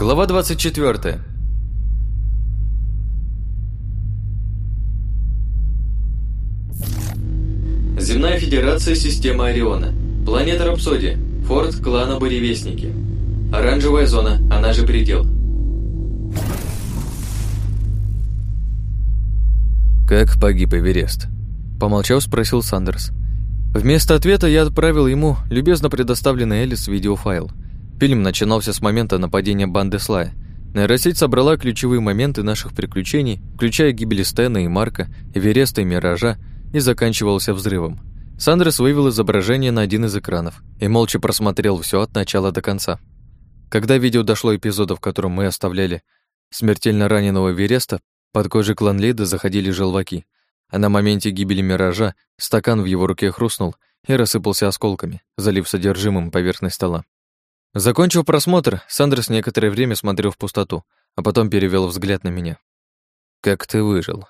Глава 24. Земная Федерация Система Ориона. Планета Рапсодия. Форт клана Буревестники. Оранжевая зона, она же предел. «Как погиб Эверест?» Помолчав, спросил Сандерс. Вместо ответа я отправил ему любезно предоставленный Элис видеофайл. Фильм начинался с момента нападения банды Слая. Нейросеть собрала ключевые моменты наших приключений, включая гибель Стена и Марка, Эвереста и Миража, и заканчивался взрывом. Сандрес вывел изображение на один из экранов и молча просмотрел все от начала до конца. Когда видео дошло эпизода, в котором мы оставляли смертельно раненого Вереста, под кожей клан Лида заходили желваки, а на моменте гибели Миража стакан в его руке хрустнул и рассыпался осколками, залив содержимым поверхность стола. Закончив просмотр, Сандрес некоторое время смотрел в пустоту, а потом перевел взгляд на меня. «Как ты выжил?»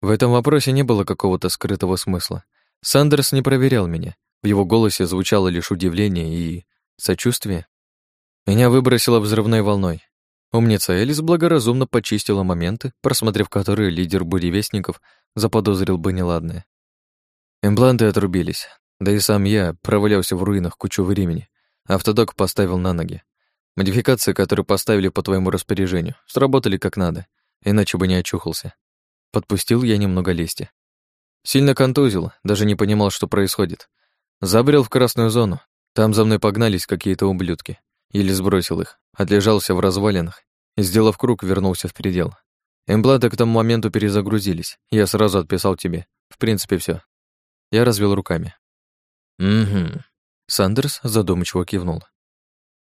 В этом вопросе не было какого-то скрытого смысла. Сандерс не проверял меня. В его голосе звучало лишь удивление и... сочувствие. Меня выбросило взрывной волной. Умница Элис благоразумно почистила моменты, просмотрев которые лидер буревестников заподозрил бы неладное. Импланты отрубились, да и сам я провалялся в руинах кучу времени. Автодок поставил на ноги. Модификации, которые поставили по твоему распоряжению, сработали как надо, иначе бы не очухался. Подпустил я немного лести. Сильно контузил, даже не понимал, что происходит. Забрел в красную зону. Там за мной погнались какие-то ублюдки. Еле сбросил их, отлежался в развалинах и, сделав круг, вернулся в предел. Импланты к тому моменту перезагрузились. Я сразу отписал тебе. В принципе, все. Я развел руками. «Угу». Сандерс задумчиво кивнул.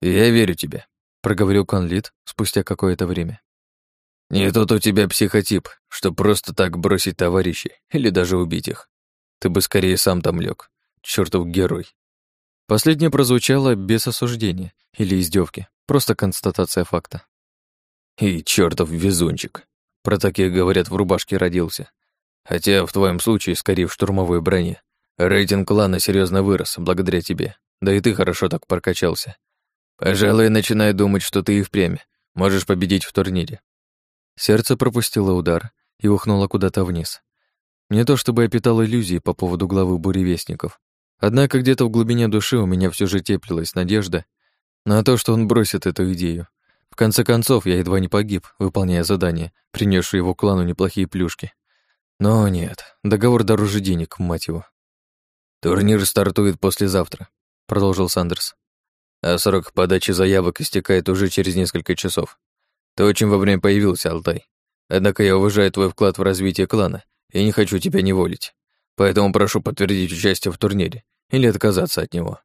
«Я верю тебе», — проговорил Конлит спустя какое-то время. Не тот у тебя психотип, что просто так бросить товарищей или даже убить их. Ты бы скорее сам там лег. Чёртов герой. Последнее прозвучало без осуждения или издевки, просто констатация факта. И чёртов везунчик. Про таких, говорят, в рубашке родился. Хотя в твоем случае скорее в штурмовой броне. Рейтинг клана серьезно вырос благодаря тебе. Да и ты хорошо так прокачался. Пожалуй, начинаю думать, что ты и впрямь можешь победить в турнире. Сердце пропустило удар и ухнуло куда-то вниз. Не то чтобы я питал иллюзии по поводу главы буревестников. Однако где-то в глубине души у меня все же теплилась надежда на то, что он бросит эту идею. В конце концов, я едва не погиб, выполняя задание, принесшее его клану неплохие плюшки. Но нет, договор дороже денег, мать его. «Турнир стартует послезавтра», — продолжил Сандерс. «А срок подачи заявок истекает уже через несколько часов. Ты очень вовремя появился, Алтай. Однако я уважаю твой вклад в развитие клана и не хочу тебя неволить. Поэтому прошу подтвердить участие в турнире или отказаться от него.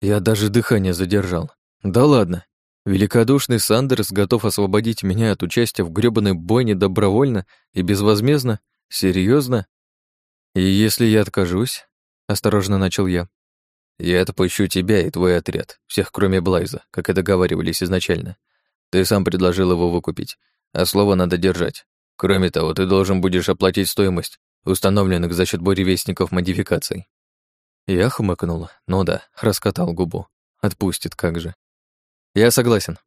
Я даже дыхание задержал. Да ладно. Великодушный Сандерс готов освободить меня от участия в грёбаной бойне добровольно и безвозмездно? Серьезно? И если я откажусь? Осторожно начал я. Я отпущу тебя и твой отряд, всех кроме Блайза, как и договаривались изначально. Ты сам предложил его выкупить, а слово надо держать. Кроме того, ты должен будешь оплатить стоимость установленных за счет буревестников модификаций. Я хмыкнул. Ну да, раскатал губу. Отпустит, как же. Я согласен,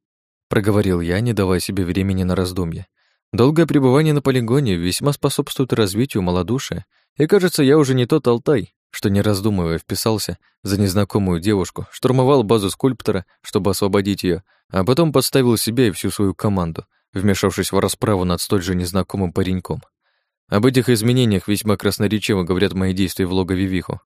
проговорил я, не давая себе времени на раздумье. Долгое пребывание на полигоне весьма способствует развитию малодушия, и, кажется, я уже не тот Алтай, что, не раздумывая, вписался за незнакомую девушку, штурмовал базу скульптора, чтобы освободить ее, а потом подставил себя и всю свою команду, вмешавшись в расправу над столь же незнакомым пареньком. Об этих изменениях весьма красноречиво говорят мои действия в логове Виху.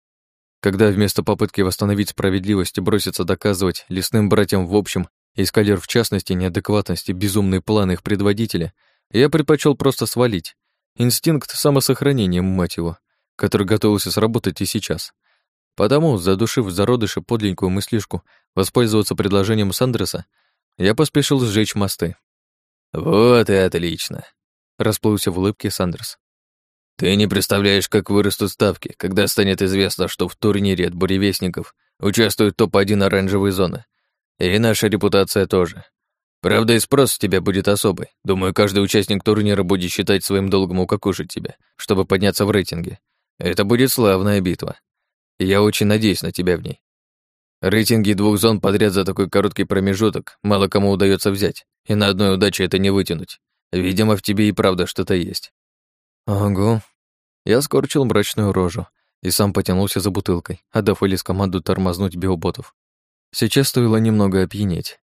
Когда вместо попытки восстановить справедливость бросится доказывать лесным братьям в общем и скалер в частности неадекватности безумные планы их предводителя, я предпочел просто свалить. Инстинкт самосохранения, мать его, который готовился сработать и сейчас. Потому, задушив в зародыше подленькую мыслишку воспользоваться предложением Сандреса, я поспешил сжечь мосты. «Вот и отлично», — расплылся в улыбке Сандерс. «Ты не представляешь, как вырастут ставки, когда станет известно, что в турнире от буревестников участвует топ-1 оранжевой зоны. И наша репутация тоже. Правда, и спрос с тебя будет особый. Думаю, каждый участник турнира будет считать своим долгом укокушать тебя, чтобы подняться в рейтинге. Это будет славная битва. Я очень надеюсь на тебя в ней. Рейтинги двух зон подряд за такой короткий промежуток мало кому удается взять, и на одной удаче это не вытянуть. Видимо, в тебе и правда что-то есть. Ого. Я скорчил мрачную рожу и сам потянулся за бутылкой, отдав Элис команду тормознуть биоботов. Сейчас стоило немного опьянеть.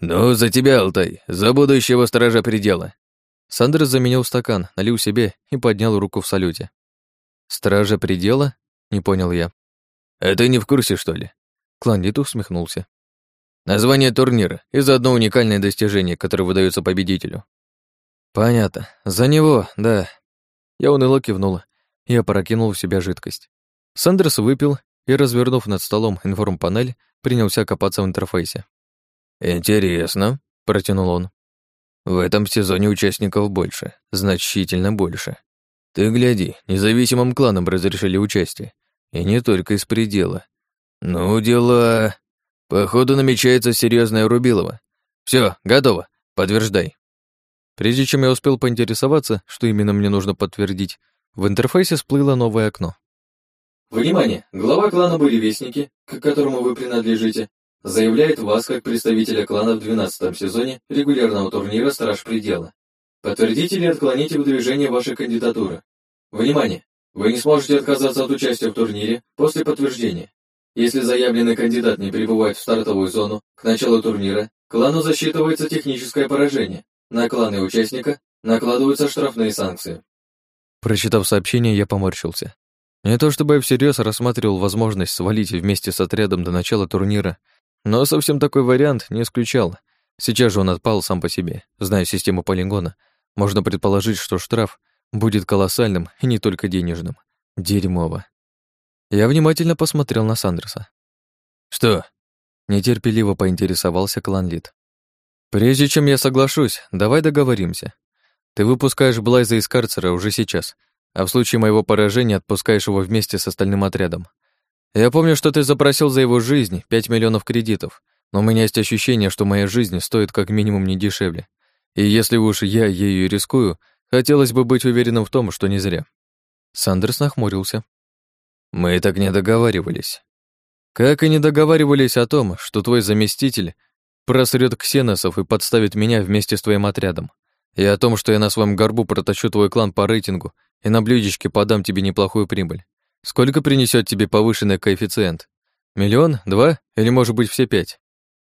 «Ну, за тебя, Алтай, за будущего стража предела!» Сандер заменил стакан, налил себе и поднял руку в салюте. «Стража предела?» — не понял я. «А ты не в курсе, что ли?» Кланлит усмехнулся. Название турнира и заодно уникальное достижение, которое выдается победителю. Понятно. За него, да. Я уныло кивнула и опрокинул в себя жидкость. Сандерс выпил и, развернув над столом информпанель, принялся копаться в интерфейсе. «Интересно», — протянул он. «В этом сезоне участников больше, значительно больше. Ты гляди, независимым кланам разрешили участие, и не только из предела. «Ну, дела...» «Походу, намечается серьезная Рубилова. Все, готово. Подтверждай». Прежде чем я успел поинтересоваться, что именно мне нужно подтвердить, в интерфейсе всплыло новое окно. Внимание! Глава клана Буревестники, к которому вы принадлежите, заявляет вас как представителя клана в 12 сезоне регулярного турнира «Страж Предела». Подтвердите или отклоните выдвижение вашей кандидатуры. Внимание! Вы не сможете отказаться от участия в турнире после подтверждения. Если заявленный кандидат не прибывает в стартовую зону к началу турнира, клану засчитывается техническое поражение. На кланы участника накладываются штрафные санкции. Прочитав сообщение, я поморщился. Не то чтобы я всерьез рассматривал возможность свалить вместе с отрядом до начала турнира, но совсем такой вариант не исключал. Сейчас же он отпал сам по себе. Зная систему полигона, можно предположить, что штраф будет колоссальным и не только денежным. Дерьмово. Я внимательно посмотрел на Сандерса. «Что?» — нетерпеливо поинтересовался Кланлит. «Прежде чем я соглашусь, давай договоримся. Ты выпускаешь Блайза из карцера уже сейчас, а в случае моего поражения отпускаешь его вместе с остальным отрядом. Я помню, что ты запросил за его жизнь 5 миллионов кредитов, но у меня есть ощущение, что моя жизнь стоит как минимум не дешевле. И если уж я ею рискую, хотелось бы быть уверенным в том, что не зря». Сандерс нахмурился. Мы так не договаривались. Как и не договаривались о том, что твой заместитель просрет ксеносов и подставит меня вместе с твоим отрядом. И о том, что я на своем горбу протащу твой клан по рейтингу и на блюдечке подам тебе неплохую прибыль. Сколько принесет тебе повышенный коэффициент? Миллион? Два? Или, может быть, все пять?»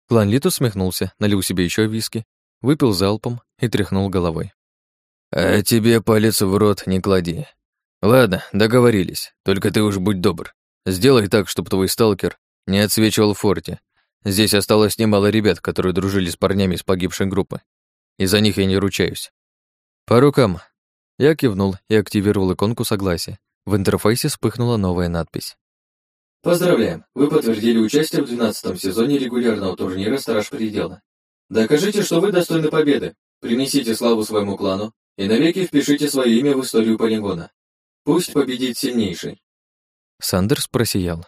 Клан Лит усмехнулся, налил себе еще виски, выпил залпом и тряхнул головой. «А тебе палец в рот не клади. Ладно, договорились. Только ты уж будь добр. Сделай так, чтобы твой сталкер не отсвечивал в форте. Здесь осталось немало ребят, которые дружили с парнями из погибшей группы. И за них я не ручаюсь. По рукам. Я кивнул и активировал иконку согласия. В интерфейсе вспыхнула новая надпись. Поздравляем! Вы подтвердили участие в 12 сезоне регулярного турнира «Страж Предела». Докажите, что вы достойны победы, принесите славу своему клану и навеки впишите свое имя в историю полигона. Пусть победит сильнейший. Сандерс просиял.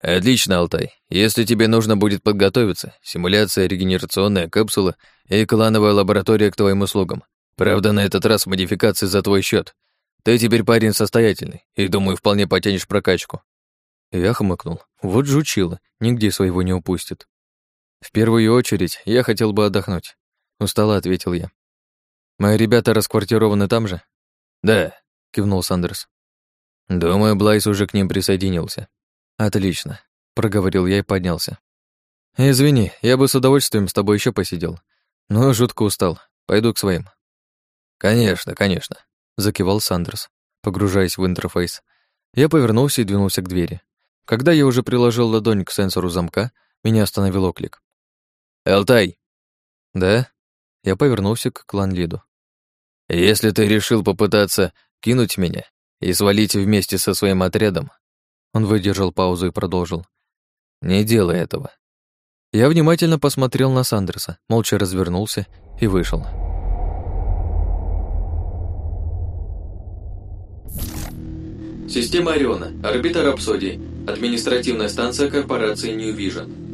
Отлично, Алтай. Если тебе нужно будет подготовиться, симуляция, регенерационная капсула и клановая лаборатория к твоим услугам. Правда, на этот раз модификации за твой счет. Ты теперь парень состоятельный и, думаю, вполне потянешь прокачку. Я хмыкнул. Вот жучило, нигде своего не упустит. В первую очередь, я хотел бы отдохнуть. Устало ответил я. Мои ребята расквартированы там же? Да, кивнул Сандерс. Думаю, Блайс уже к ним присоединился. Отлично, проговорил я и поднялся. Извини, я бы с удовольствием с тобой еще посидел. Но жутко устал. Пойду к своим. Конечно, конечно, закивал Сандерс, погружаясь в интерфейс. Я повернулся и двинулся к двери. Когда я уже приложил ладонь к сенсору замка, меня остановил оклик. «Элтай!» «Да?» Я повернулся к клан-лиду. «Если ты решил попытаться кинуть меня и свалить вместе со своим отрядом. Он выдержал паузу и продолжил. Не делай этого. Я внимательно посмотрел на Сандерса, молча развернулся и вышел. Система Ориона, орбита Рапсодии, административная станция корпорации New Vision.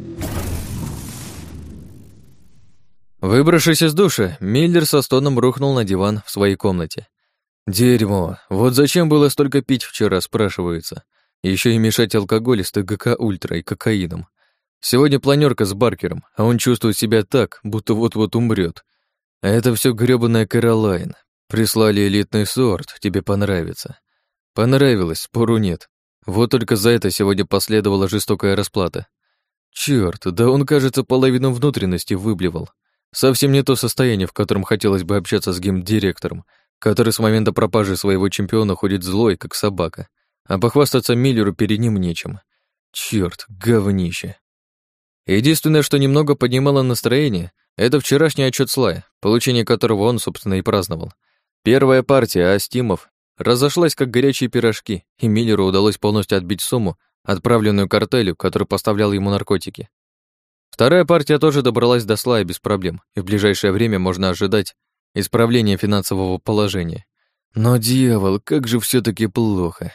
Выбравшись из душа, Миллер со стоном рухнул на диван в своей комнате. Дерьмо. Вот зачем было столько пить вчера, спрашивается. Еще и мешать алкоголь с ТГК Ультра и кокаином. Сегодня планерка с Баркером, а он чувствует себя так, будто вот-вот умрет. А это все грёбаная Кэролайн. Прислали элитный сорт, тебе понравится. Понравилось, спору нет. Вот только за это сегодня последовала жестокая расплата. Черт, да он, кажется, половину внутренности выблевал. Совсем не то состояние, в котором хотелось бы общаться с гейм-директором, который с момента пропажи своего чемпиона ходит злой, как собака, а похвастаться Миллеру перед ним нечем. Черт, говнище. Единственное, что немного поднимало настроение, это вчерашний отчет Слая, получение которого он, собственно, и праздновал. Первая партия Астимов разошлась как горячие пирожки, и Миллеру удалось полностью отбить сумму, отправленную картелю, который поставлял ему наркотики. Вторая партия тоже добралась до слая без проблем, и в ближайшее время можно ожидать исправления финансового положения. Но, дьявол, как же все таки плохо.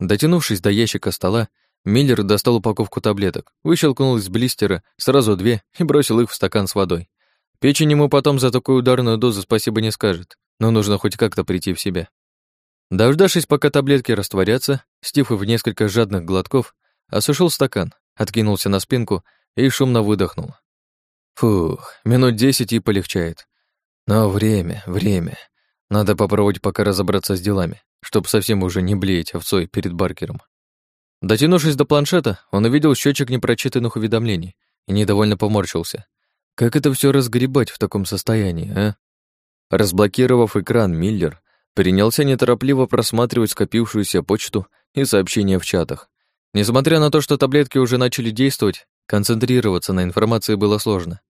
Дотянувшись до ящика стола, Миллер достал упаковку таблеток, выщелкнул из блистера сразу две и бросил их в стакан с водой. Печень ему потом за такую ударную дозу спасибо не скажет, но нужно хоть как-то прийти в себя. Дождавшись, пока таблетки растворятся, Стив в несколько жадных глотков осушил стакан, откинулся на спинку и шумно выдохнул. Фух, минут десять и полегчает. Но время, время. Надо попробовать пока разобраться с делами, чтобы совсем уже не блеять овцой перед Баркером. Дотянувшись до планшета, он увидел счетчик непрочитанных уведомлений и недовольно поморщился. Как это все разгребать в таком состоянии, а? Разблокировав экран, Миллер принялся неторопливо просматривать скопившуюся почту и сообщения в чатах. Несмотря на то, что таблетки уже начали действовать, Концентрироваться на информации было сложно.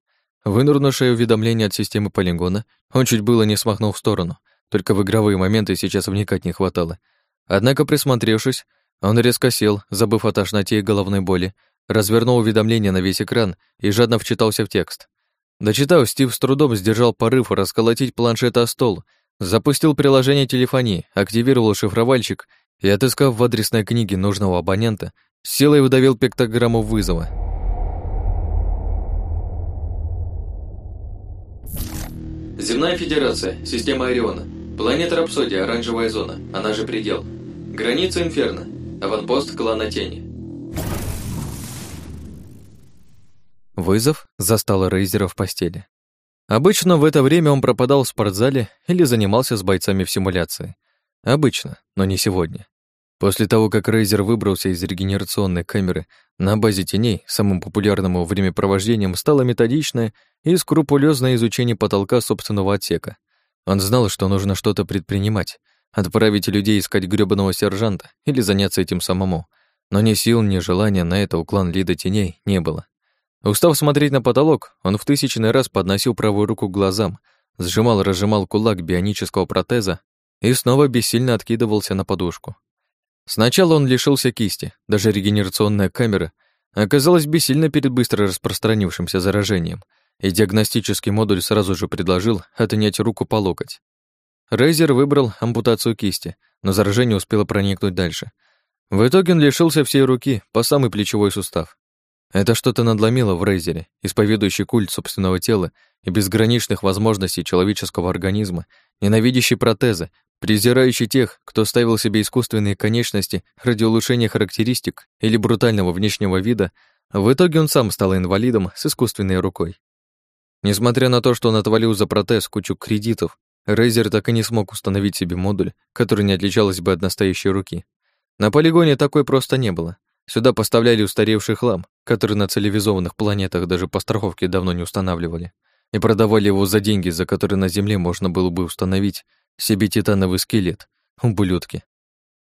Вынурнувшее уведомление от системы полигона он чуть было не смахнул в сторону, только в игровые моменты сейчас вникать не хватало. Однако, присмотревшись, он резко сел, забыв о тошноте и головной боли, развернул уведомление на весь экран и жадно вчитался в текст. Дочитав, Стив с трудом сдержал порыв расколотить планшет о стол, запустил приложение телефонии, активировал шифровальщик и, отыскав в адресной книге нужного абонента, силой выдавил пиктограмму вызова. Земная Федерация, система Ориона. Планета Рапсодия, оранжевая зона, она же предел. Граница Инферно. Аванпост клана Тени. Вызов застал Рейзера в постели. Обычно в это время он пропадал в спортзале или занимался с бойцами в симуляции. Обычно, но не сегодня. После того, как Рейзер выбрался из регенерационной камеры, на базе теней самым популярным времяпровождением стало методичное и скрупулезное изучение потолка собственного отсека. Он знал, что нужно что-то предпринимать, отправить людей искать грёбаного сержанта или заняться этим самому, но ни сил, ни желания на это у клан Лида Теней не было. Устав смотреть на потолок, он в тысячный раз подносил правую руку к глазам, сжимал-разжимал кулак бионического протеза и снова бессильно откидывался на подушку. Сначала он лишился кисти, даже регенерационная камера оказалась бессильна перед быстро распространившимся заражением, и диагностический модуль сразу же предложил отнять руку по локоть. Рейзер выбрал ампутацию кисти, но заражение успело проникнуть дальше. В итоге он лишился всей руки по самый плечевой сустав. Это что-то надломило в Рейзере, исповедующий культ собственного тела и безграничных возможностей человеческого организма, ненавидящий протезы, презирающий тех, кто ставил себе искусственные конечности ради улучшения характеристик или брутального внешнего вида, в итоге он сам стал инвалидом с искусственной рукой. Несмотря на то, что он отвалил за протез кучу кредитов, Рейзер так и не смог установить себе модуль, который не отличался бы от настоящей руки. На полигоне такой просто не было. Сюда поставляли устаревший хлам, который на цивилизованных планетах даже по страховке давно не устанавливали, и продавали его за деньги, за которые на Земле можно было бы установить себе титановый скелет, ублюдки.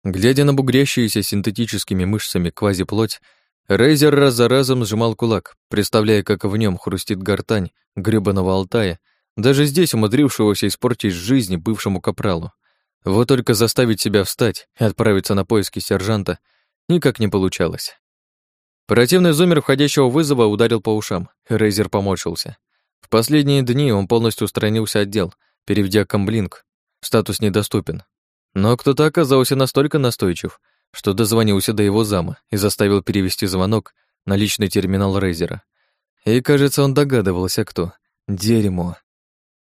Глядя на бугрящуюся синтетическими мышцами квазиплоть, Рейзер раз за разом сжимал кулак, представляя, как в нем хрустит гортань гребаного Алтая, даже здесь умудрившегося испортить жизнь бывшему капралу. Вот только заставить себя встать и отправиться на поиски сержанта никак не получалось. Противный зумер входящего вызова ударил по ушам, Рейзер поморщился. В последние дни он полностью устранился от дел, переведя комблинг статус недоступен. Но кто-то оказался настолько настойчив, что дозвонился до его зама и заставил перевести звонок на личный терминал Рейзера. И, кажется, он догадывался, кто. Дерьмо.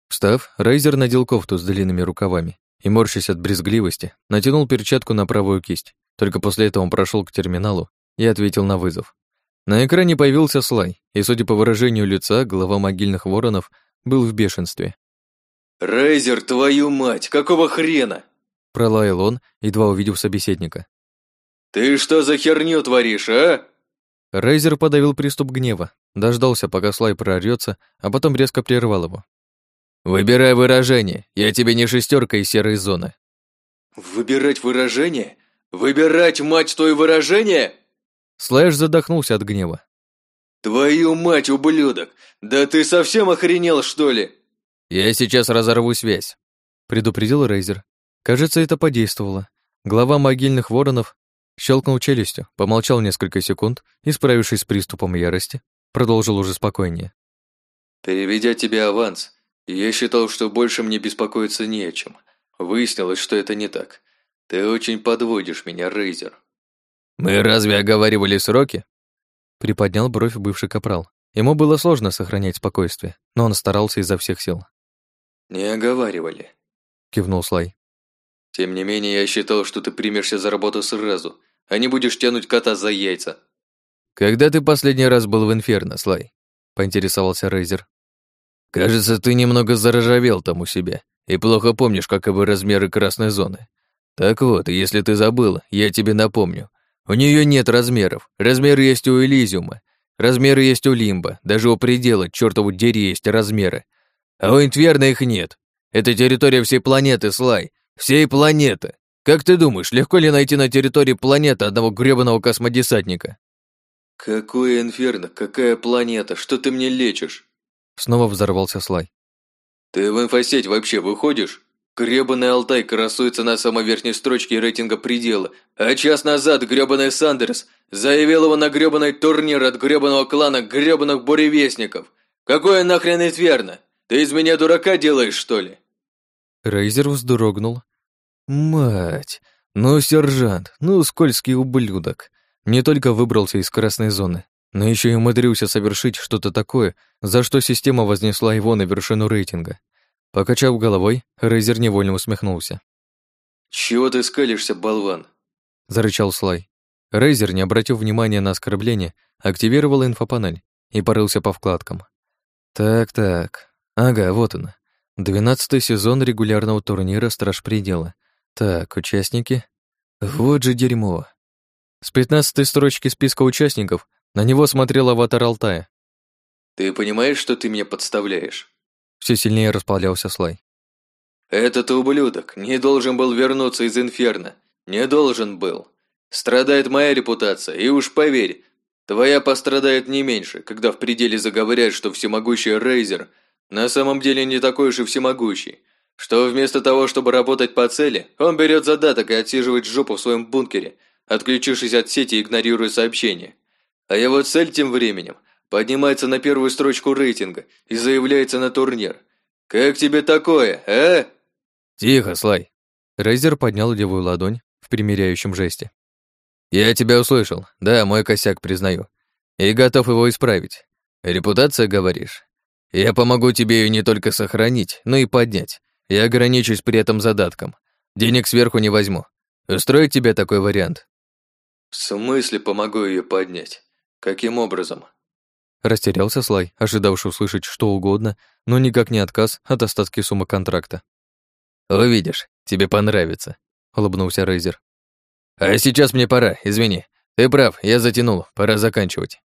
Встав, Рейзер надел кофту с длинными рукавами и, морщась от брезгливости, натянул перчатку на правую кисть. Только после этого он прошел к терминалу и ответил на вызов. На экране появился Слай, и, судя по выражению лица, глава могильных воронов был в бешенстве. «Рейзер, твою мать, какого хрена?» Пролаял он, едва увидев собеседника. «Ты что за херню творишь, а?» Рейзер подавил приступ гнева, дождался, пока Слай прорвется, а потом резко прервал его. «Выбирай выражение, я тебе не шестерка из серой зоны». «Выбирать выражение? Выбирать, мать твою, выражение?» Слэш задохнулся от гнева. «Твою мать, ублюдок! Да ты совсем охренел, что ли?» «Я сейчас разорву связь», — предупредил Рейзер. Кажется, это подействовало. Глава могильных воронов щелкнул челюстью, помолчал несколько секунд и, справившись с приступом ярости, продолжил уже спокойнее. «Переведя тебе аванс, я считал, что больше мне беспокоиться не о чем. Выяснилось, что это не так. Ты очень подводишь меня, Рейзер». «Мы разве оговаривали сроки?» Приподнял бровь бывший капрал. Ему было сложно сохранять спокойствие, но он старался изо всех сил. «Не оговаривали», — кивнул Слай. «Тем не менее, я считал, что ты примешься за работу сразу, а не будешь тянуть кота за яйца». «Когда ты последний раз был в Инферно, Слай?» — поинтересовался Рейзер. «Кажется, ты немного заржавел там у себя и плохо помнишь, каковы размеры красной зоны. Так вот, если ты забыл, я тебе напомню. У нее нет размеров. Размеры есть у Элизиума. Размеры есть у Лимба. Даже у предела, чертову дери, есть размеры. А у Инферно их нет. Это территория всей планеты, Слай. Всей планеты. Как ты думаешь, легко ли найти на территории планеты одного грёбаного космодесантника? Какое Инферно? Какая планета? Что ты мне лечишь? Снова взорвался Слай. Ты в инфосеть вообще выходишь? Грёбаный Алтай красуется на самой верхней строчке рейтинга предела, а час назад грёбаный Сандерс заявил его на грёбаный турнир от грёбаного клана грёбаных буревестников. Какое нахрен Инферно? Ты из меня дурака делаешь, что ли? Рейзер вздрогнул. Мать, ну, сержант, ну, скользкий ублюдок. Не только выбрался из красной зоны, но еще и умудрился совершить что-то такое, за что система вознесла его на вершину рейтинга. Покачав головой, Рейзер невольно усмехнулся. «Чего ты скалишься, болван?» — зарычал Слай. Рейзер, не обратив внимания на оскорбление, активировал инфопанель и порылся по вкладкам. Так-так, ага, вот она. Двенадцатый сезон регулярного турнира «Страж Предела». Так, участники. Вот же дерьмо. С пятнадцатой строчки списка участников на него смотрел аватар Алтая. «Ты понимаешь, что ты меня подставляешь?» Все сильнее расплавлялся Слай. «Этот ублюдок не должен был вернуться из Инферно. Не должен был. Страдает моя репутация, и уж поверь, твоя пострадает не меньше, когда в пределе заговорят, что всемогущий Рейзер на самом деле не такой уж и всемогущий, что вместо того, чтобы работать по цели, он берет задаток и отсиживает жопу в своем бункере, отключившись от сети и игнорируя сообщения. А его цель тем временем поднимается на первую строчку рейтинга и заявляется на турнир. Как тебе такое, а? Тихо, Слай. Рейзер поднял левую ладонь в примиряющем жесте. Я тебя услышал. Да, мой косяк признаю. И готов его исправить. Репутация, говоришь? Я помогу тебе ее не только сохранить, но и поднять. Я ограничусь при этом задатком. Денег сверху не возьму. Устроит тебе такой вариант? В смысле помогу ее поднять? Каким образом? Растерялся Слай, ожидавший услышать что угодно, но никак не отказ от остатки суммы контракта. «Увидишь, тебе понравится», — улыбнулся Рейзер. «А сейчас мне пора, извини. Ты прав, я затянул, пора заканчивать».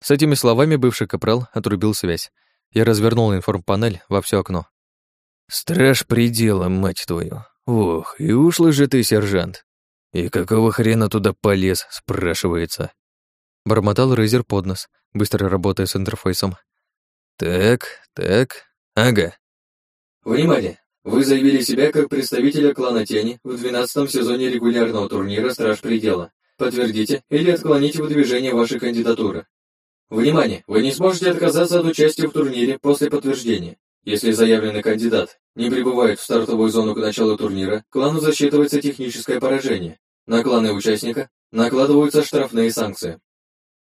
С этими словами бывший капрал отрубил связь. Я развернул информпанель во все окно. «Страж предела, мать твою! Ох, и ушлый же ты, сержант! И какого хрена туда полез, спрашивается?» Бормотал Рейзер под нос, быстро работая с интерфейсом. «Так, так, ага». Внимание! Вы заявили себя как представителя клана Тени в 12 сезоне регулярного турнира «Страж Предела». Подтвердите или отклоните выдвижение вашей кандидатуры. Внимание! Вы не сможете отказаться от участия в турнире после подтверждения. Если заявленный кандидат не прибывает в стартовую зону к началу турнира, клану засчитывается техническое поражение. На кланы участника накладываются штрафные санкции.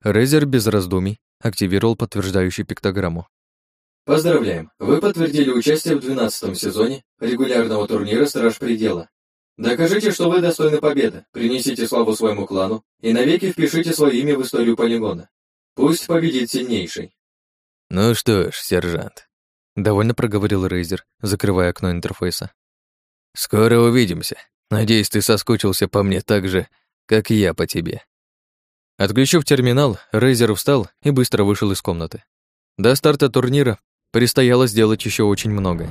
Рейзер без раздумий активировал подтверждающую пиктограмму. Поздравляем! Вы подтвердили участие в 12 сезоне регулярного турнира «Страж Предела». Докажите, что вы достойны победы, принесите славу своему клану и навеки впишите свое имя в историю полигона. Пусть победит сильнейший. Ну что ж, сержант, довольно проговорил Рейзер, закрывая окно интерфейса. Скоро увидимся. Надеюсь, ты соскучился по мне так же, как и я по тебе. Отключив терминал, Рейзер встал и быстро вышел из комнаты. До старта турнира предстояло сделать еще очень многое.